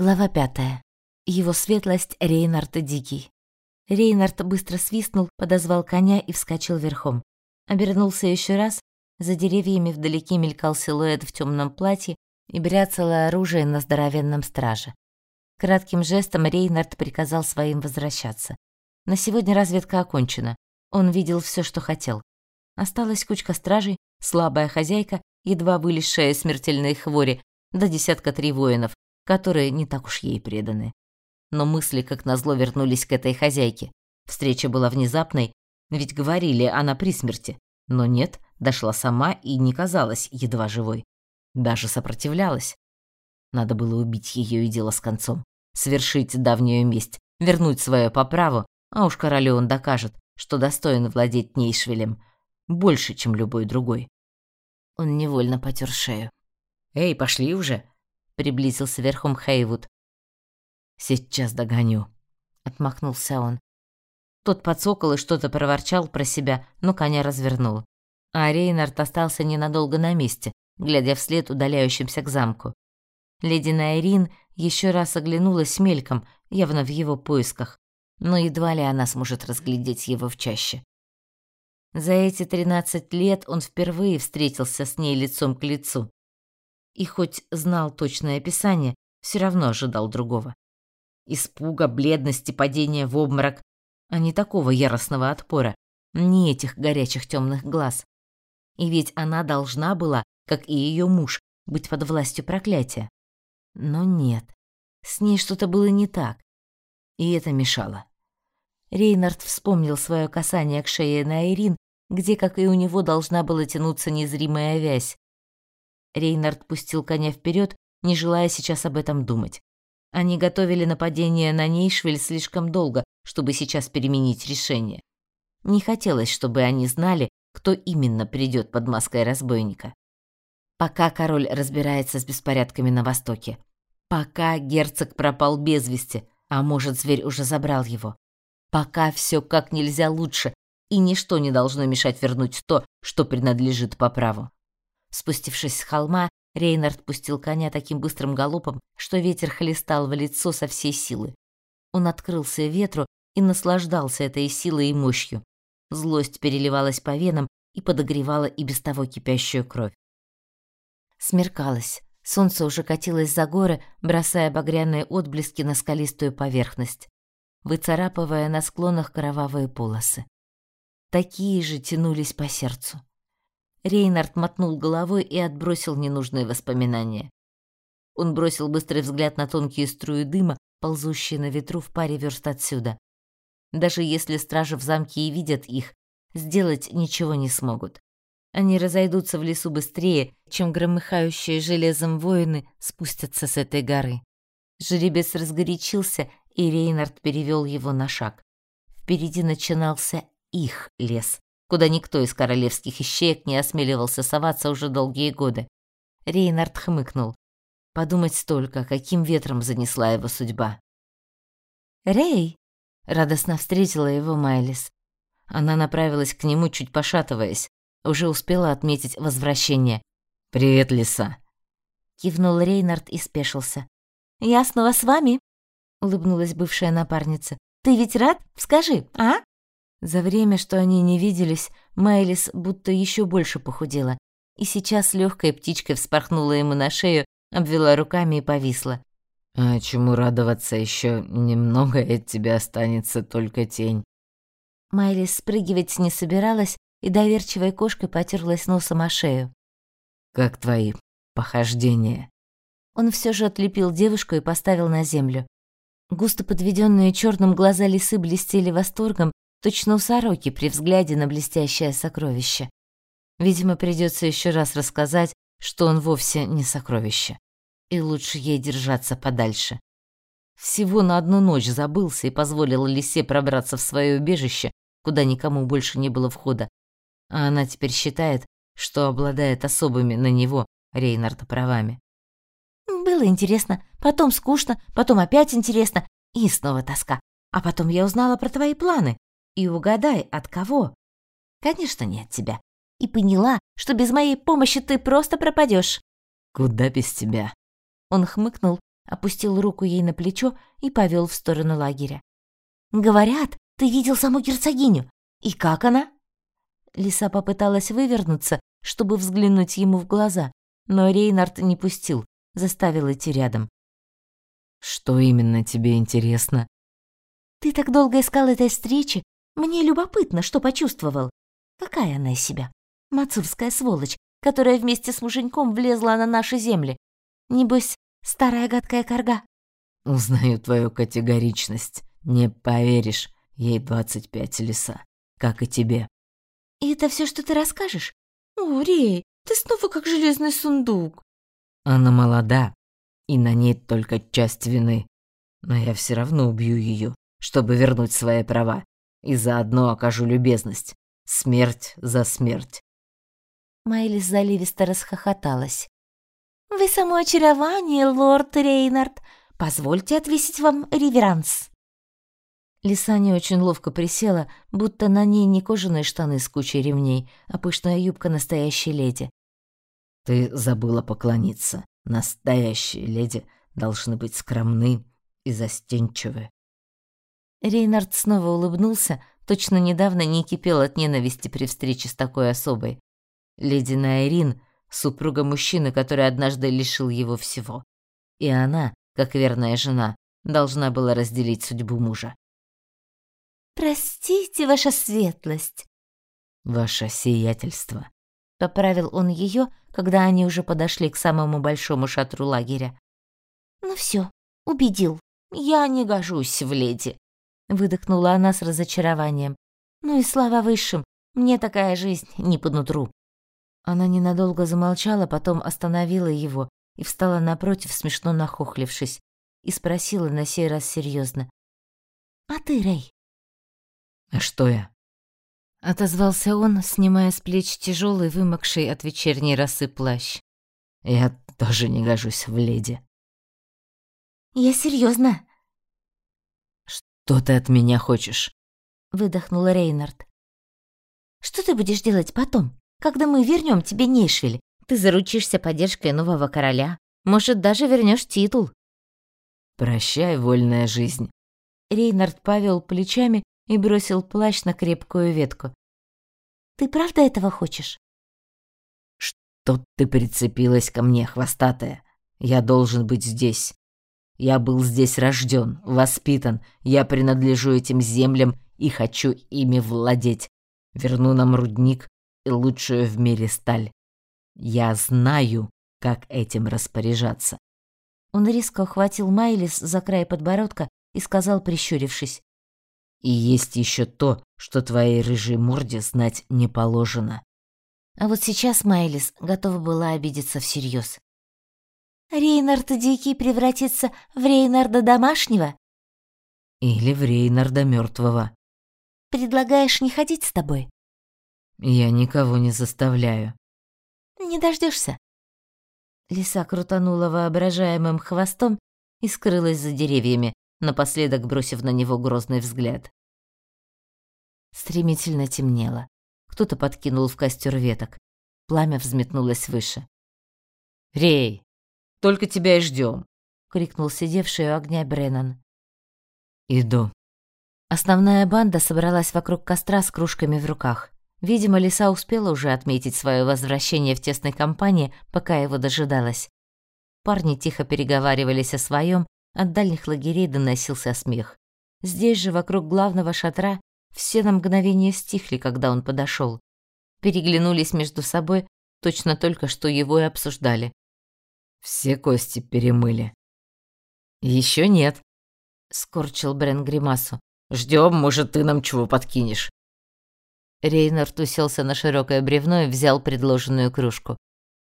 Глава пятая. Его светлость Рейнард Дикий. Рейнард быстро свистнул, подозвал коня и вскочил верхом. Обернулся еще раз. За деревьями вдалеке мелькал силуэт в темном платье и бряцало оружие на здоровенном страже. Кратким жестом Рейнард приказал своим возвращаться. На сегодня разведка окончена. Он видел все, что хотел. Осталась кучка стражей, слабая хозяйка, едва вылезшая из смертельной хвори, до десятка три воинов, которые не так уж ей преданы. Но мысли, как назло, вернулись к этой хозяйке. Встреча была внезапной, ведь говорили, она при смерти. Но нет, дошла сама и не казалась едва живой. Даже сопротивлялась. Надо было убить ее и дело с концом. Свершить давнюю месть, вернуть свое по праву, а уж королю он докажет, что достоин владеть Нейшвилем больше, чем любой другой. Он невольно потер шею. «Эй, пошли уже!» Приблизился верхом Хейвуд. Сейчас догоню, отмахнулся он. Тот подсокол и что-то проворчал про себя, но коня развернул. А Рейнард остался ненадолго на месте, глядя вслед удаляющимся к замку. Леди Найрин еще раз оглянулась мельком, явно в его поисках, но едва ли она сможет разглядеть его в чаще. За эти тринадцать лет он впервые встретился с ней лицом к лицу и хоть знал точное описание, все равно ожидал другого. Испуга, бледности, падения в обморок, а не такого яростного отпора, не этих горячих темных глаз. И ведь она должна была, как и ее муж, быть под властью проклятия. Но нет, с ней что-то было не так, и это мешало. Рейнард вспомнил свое касание к шее Найрин, где, как и у него, должна была тянуться незримая вязь, Рейнард пустил коня вперед, не желая сейчас об этом думать. Они готовили нападение на Нейшвиль слишком долго, чтобы сейчас переменить решение. Не хотелось, чтобы они знали, кто именно придет под маской разбойника. Пока король разбирается с беспорядками на востоке. Пока герцог пропал без вести, а может, зверь уже забрал его. Пока все как нельзя лучше, и ничто не должно мешать вернуть то, что принадлежит по праву. Спустившись с холма, Рейнард пустил коня таким быстрым галопом, что ветер хлестал в лицо со всей силы. Он открылся ветру и наслаждался этой силой и мощью. Злость переливалась по венам и подогревала и без того кипящую кровь. Смеркалось. Солнце уже катилось за горы, бросая багряные отблески на скалистую поверхность, выцарапывая на склонах кровавые полосы. Такие же тянулись по сердцу. Рейнард мотнул головой и отбросил ненужные воспоминания. Он бросил быстрый взгляд на тонкие струи дыма, ползущие на ветру в паре верст отсюда. Даже если стражи в замке и видят их, сделать ничего не смогут. Они разойдутся в лесу быстрее, чем громыхающие железом воины спустятся с этой горы. Жеребец разгорячился, и Рейнард перевел его на шаг. Впереди начинался их лес куда никто из королевских ищеек не осмеливался соваться уже долгие годы. Рейнард хмыкнул. Подумать столько, каким ветром занесла его судьба. «Рей!» — радостно встретила его Майлис. Она направилась к нему, чуть пошатываясь, уже успела отметить возвращение. «Привет, лиса!» Кивнул Рейнард и спешился. «Я снова с вами?» — улыбнулась бывшая напарница. «Ты ведь рад? Скажи, а?» За время, что они не виделись, Майлис будто еще больше похудела, и сейчас легкой птичкой вспорхнула ему на шею, обвела руками и повисла. «А чему радоваться еще немного, от тебя останется только тень». Майлис спрыгивать не собиралась и доверчивой кошкой потерлась носом о шею. «Как твои похождения?» Он все же отлепил девушку и поставил на землю. Густо подведенные черным глаза лисы блестели восторгом точно у сороки при взгляде на блестящее сокровище. Видимо, придется еще раз рассказать, что он вовсе не сокровище. И лучше ей держаться подальше. Всего на одну ночь забылся и позволил лисе пробраться в свое убежище, куда никому больше не было входа. А она теперь считает, что обладает особыми на него, Рейнарда, правами. Было интересно, потом скучно, потом опять интересно и снова тоска. А потом я узнала про твои планы. И угадай, от кого? Конечно, не от тебя. И поняла, что без моей помощи ты просто пропадешь. Куда без тебя? Он хмыкнул, опустил руку ей на плечо и повел в сторону лагеря. «Говорят, ты видел саму герцогиню. И как она?» Лиса попыталась вывернуться, чтобы взглянуть ему в глаза, но Рейнард не пустил, заставил идти рядом. «Что именно тебе интересно?» «Ты так долго искал этой встречи. Мне любопытно, что почувствовал. Какая она из себя? Мацурская сволочь, которая вместе с муженьком влезла на наши земли. Небось, старая гадкая корга». «Узнаю твою категоричность. Не поверишь, ей двадцать пять лиса, как и тебе». «И это все, что ты расскажешь? О, Рей, ты снова как железный сундук». Она молода, и на ней только часть вины. Но я все равно убью ее, чтобы вернуть свои права, и заодно окажу любезность. Смерть за смерть. Майлис заливисто расхохоталась. «Вы само очарование, лорд Рейнард. Позвольте отвесить вам реверанс». Лиса не очень ловко присела, будто на ней не кожаные штаны с кучей ремней, а пышная юбка настоящей леди. «Ты забыла поклониться. Настоящие леди должны быть скромны и застенчивы». Рейнард снова улыбнулся, точно недавно не кипел от ненависти при встрече с такой особой. Леди Найрин — супруга мужчины, который однажды лишил его всего. И она, как верная жена, должна была разделить судьбу мужа. «Простите, ваша светлость!» «Ваше сиятельство!» — поправил он ее, когда они уже подошли к самому большому шатру лагеря. «Ну все, убедил. Я не гожусь в леди», — выдохнула она с разочарованием. «Ну и слава высшим, мне такая жизнь не по нутру». Она ненадолго замолчала, потом остановила его и встала напротив, смешно нахохлившись, и спросила на сей раз серьезно: «А ты, Рэй, «А что я?» Отозвался он, снимая с плеч тяжелый, вымокший от вечерней росы плащ. «Я тоже не гожусь в леди». «Я серьезно. «Что ты от меня хочешь?» Выдохнул Рейнард. «Что ты будешь делать потом, когда мы вернем тебе Нейшвиль? Ты заручишься поддержкой нового короля. Может, даже вернешь титул». «Прощай, вольная жизнь». Рейнард повел плечами и бросил плащ на крепкую ветку. «Ты правда этого хочешь?» «Что ты прицепилась ко мне, хвостатая? Я должен быть здесь. Я был здесь рожден, воспитан, я принадлежу этим землям и хочу ими владеть. Верну нам рудник и лучшую в мире сталь. Я знаю, как этим распоряжаться». Он резко ухватил Майлис за край подбородка и сказал, прищурившись. И есть еще то, что твоей рыжей морде знать не положено. А вот сейчас Майлис готова была обидеться всерьез. Рейнард Дикий превратится в Рейнарда домашнего? Или в Рейнарда мертвого. Предлагаешь не ходить с тобой? Я никого не заставляю. Не дождешься. Лиса крутанула воображаемым хвостом и скрылась за деревьями, напоследок бросив на него грозный взгляд. Стремительно темнело. Кто-то подкинул в костер веток. Пламя взметнулось выше. «Рей, только тебя и ждем!» — крикнул сидевший у огня Бреннан. «Иду». Основная банда собралась вокруг костра с кружками в руках. Видимо, лиса успела уже отметить свое возвращение в тесной компании, пока его дожидалась. Парни тихо переговаривались о своем, от дальних лагерей доносился смех. Здесь же, вокруг главного шатра, все на мгновение стихли, когда он подошел. Переглянулись между собой, точно только что его и обсуждали. «Все кости перемыли». Еще нет», — скорчил Брен гримасу. Ждем, может, ты нам чего подкинешь». Рейнард уселся на широкое бревно и взял предложенную кружку.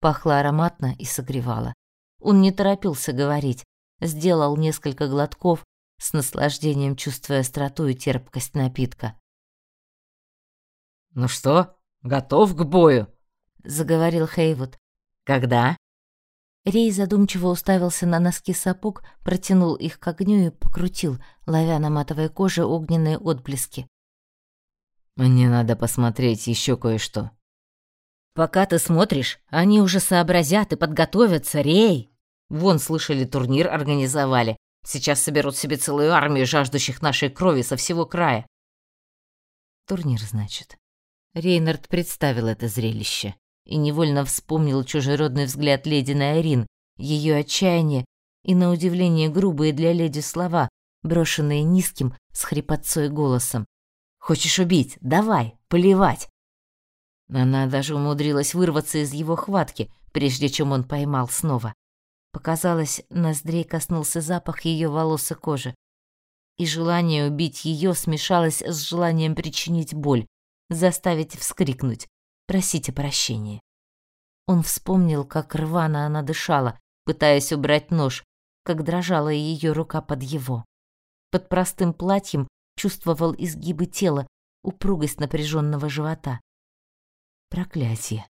Пахло ароматно и согревало. Он не торопился говорить, сделал несколько глотков, с наслаждением чувствуя остроту и терпкость напитка. «Ну что, готов к бою?» — заговорил Хейвуд. «Когда?» Рей задумчиво уставился на носки сапог, протянул их к огню и покрутил, ловя на матовой коже огненные отблески. «Мне надо посмотреть еще кое-что». «Пока ты смотришь, они уже сообразят и подготовятся, Рей!» Вон, слышали, турнир организовали. Сейчас соберут себе целую армию жаждущих нашей крови со всего края. Турнир, значит. Рейнард представил это зрелище и невольно вспомнил чужеродный взгляд леди на Айрин, ее отчаяние и, на удивление, грубые для леди слова, брошенные низким, с хрипотцой голосом. «Хочешь убить? Давай, поливать!» Она даже умудрилась вырваться из его хватки, прежде чем он поймал снова. Показалось, ноздрей коснулся запах ее волос и кожи. И желание убить ее смешалось с желанием причинить боль, заставить вскрикнуть, просить о прощении. Он вспомнил, как рвано она дышала, пытаясь убрать нож, как дрожала ее рука под его. Под простым платьем чувствовал изгибы тела, упругость напряженного живота. Проклятие.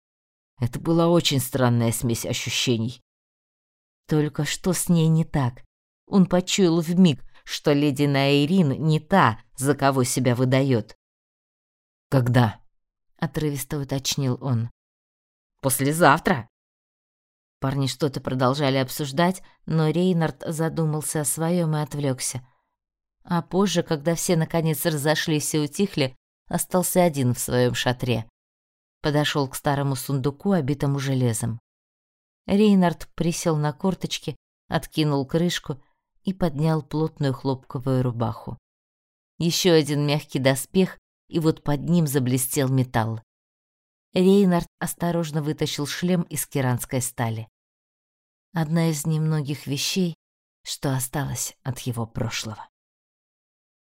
Это была очень странная смесь ощущений. Только что с ней не так? Он почуял вмиг, что леди Наирин не та, за кого себя выдает. «Когда?» — отрывисто уточнил он. «Послезавтра». Парни что-то продолжали обсуждать, но Рейнард задумался о своем и отвлекся. А позже, когда все наконец разошлись и утихли, остался один в своем шатре. Подошел к старому сундуку, обитому железом. Рейнард присел на корточки, откинул крышку и поднял плотную хлопковую рубаху. Еще один мягкий доспех, и вот под ним заблестел металл. Рейнард осторожно вытащил шлем из керанской стали. Одна из немногих вещей, что осталось от его прошлого.